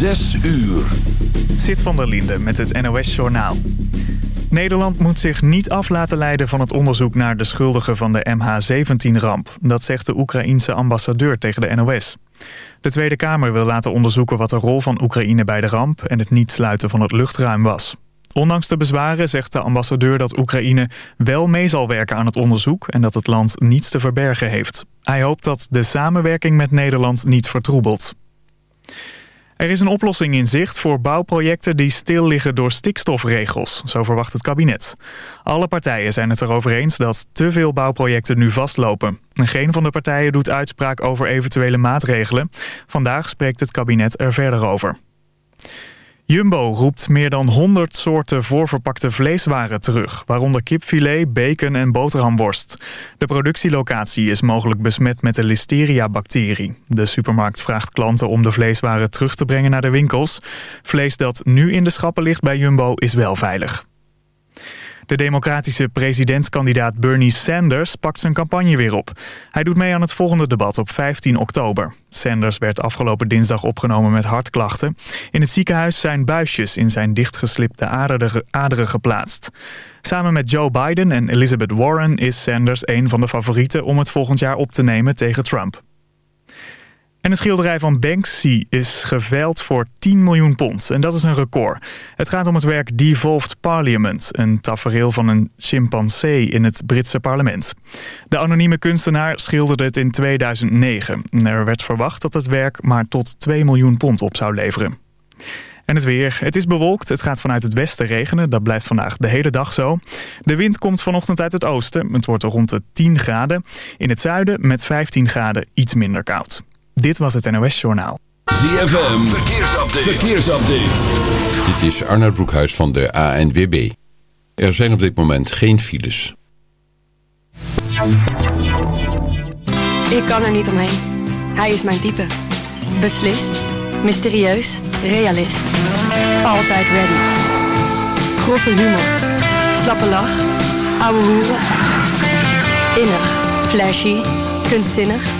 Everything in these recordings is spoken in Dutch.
Zes uur. Zit van der Linde met het NOS-journaal. Nederland moet zich niet af laten leiden van het onderzoek naar de schuldigen van de MH17-ramp. Dat zegt de Oekraïense ambassadeur tegen de NOS. De Tweede Kamer wil laten onderzoeken wat de rol van Oekraïne bij de ramp en het niet sluiten van het luchtruim was. Ondanks de bezwaren zegt de ambassadeur dat Oekraïne wel mee zal werken aan het onderzoek en dat het land niets te verbergen heeft. Hij hoopt dat de samenwerking met Nederland niet vertroebelt. Er is een oplossing in zicht voor bouwprojecten die stil liggen door stikstofregels, zo verwacht het kabinet. Alle partijen zijn het erover eens dat te veel bouwprojecten nu vastlopen. Geen van de partijen doet uitspraak over eventuele maatregelen. Vandaag spreekt het kabinet er verder over. Jumbo roept meer dan 100 soorten voorverpakte vleeswaren terug, waaronder kipfilet, bacon en boterhamworst. De productielocatie is mogelijk besmet met de listeria-bacterie. De supermarkt vraagt klanten om de vleeswaren terug te brengen naar de winkels. Vlees dat nu in de schappen ligt bij Jumbo is wel veilig. De democratische presidentskandidaat Bernie Sanders pakt zijn campagne weer op. Hij doet mee aan het volgende debat op 15 oktober. Sanders werd afgelopen dinsdag opgenomen met hartklachten. In het ziekenhuis zijn buisjes in zijn dichtgeslipte aderen geplaatst. Samen met Joe Biden en Elizabeth Warren is Sanders een van de favorieten om het volgend jaar op te nemen tegen Trump. En een schilderij van Banksy is geveild voor 10 miljoen pond. En dat is een record. Het gaat om het werk Devolved Parliament. Een tafereel van een chimpansee in het Britse parlement. De anonieme kunstenaar schilderde het in 2009. Er werd verwacht dat het werk maar tot 2 miljoen pond op zou leveren. En het weer. Het is bewolkt. Het gaat vanuit het westen regenen. Dat blijft vandaag de hele dag zo. De wind komt vanochtend uit het oosten. Het wordt rond de 10 graden. In het zuiden met 15 graden iets minder koud. Dit was het NOS Journaal. ZFM, verkeersupdate. verkeersupdate. Dit is Arnold Broekhuis van de ANWB. Er zijn op dit moment geen files. Ik kan er niet omheen. Hij is mijn type. Beslist, mysterieus, realist. Altijd ready. Grove humor. Slappe lach. Ouwe hoeren. Innig, flashy, kunstzinnig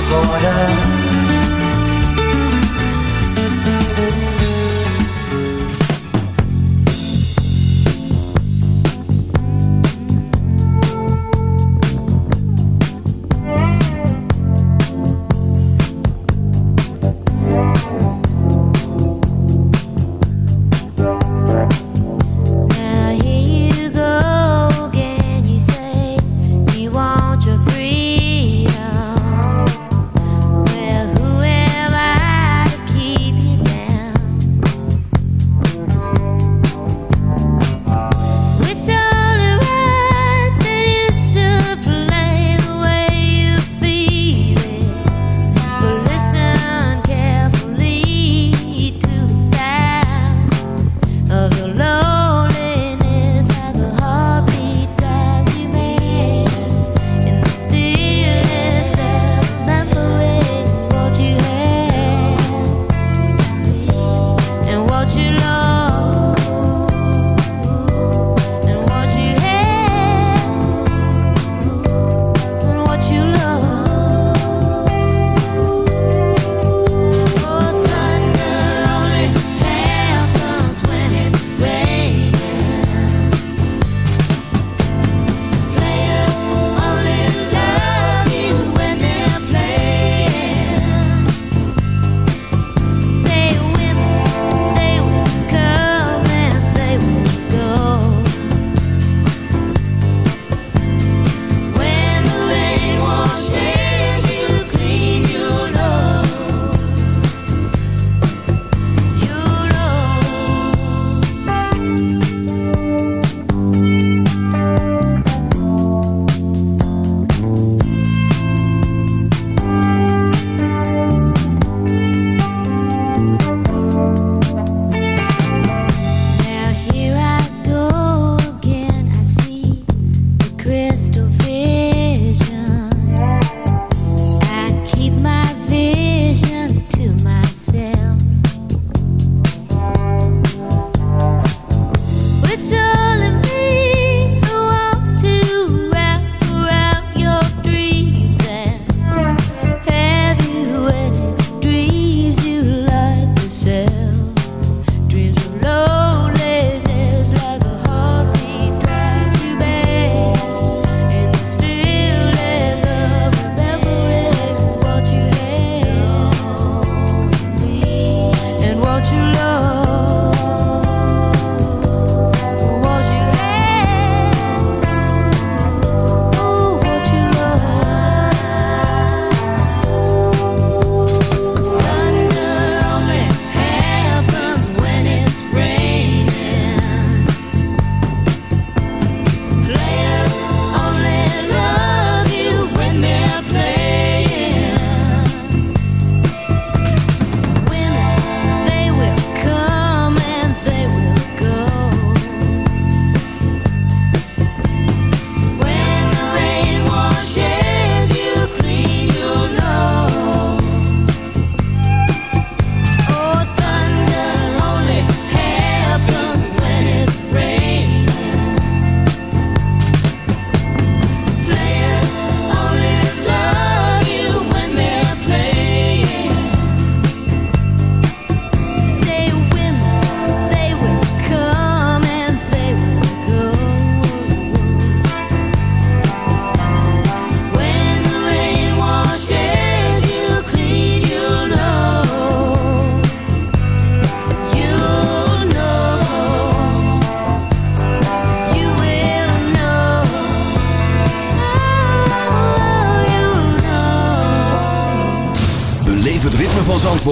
the border.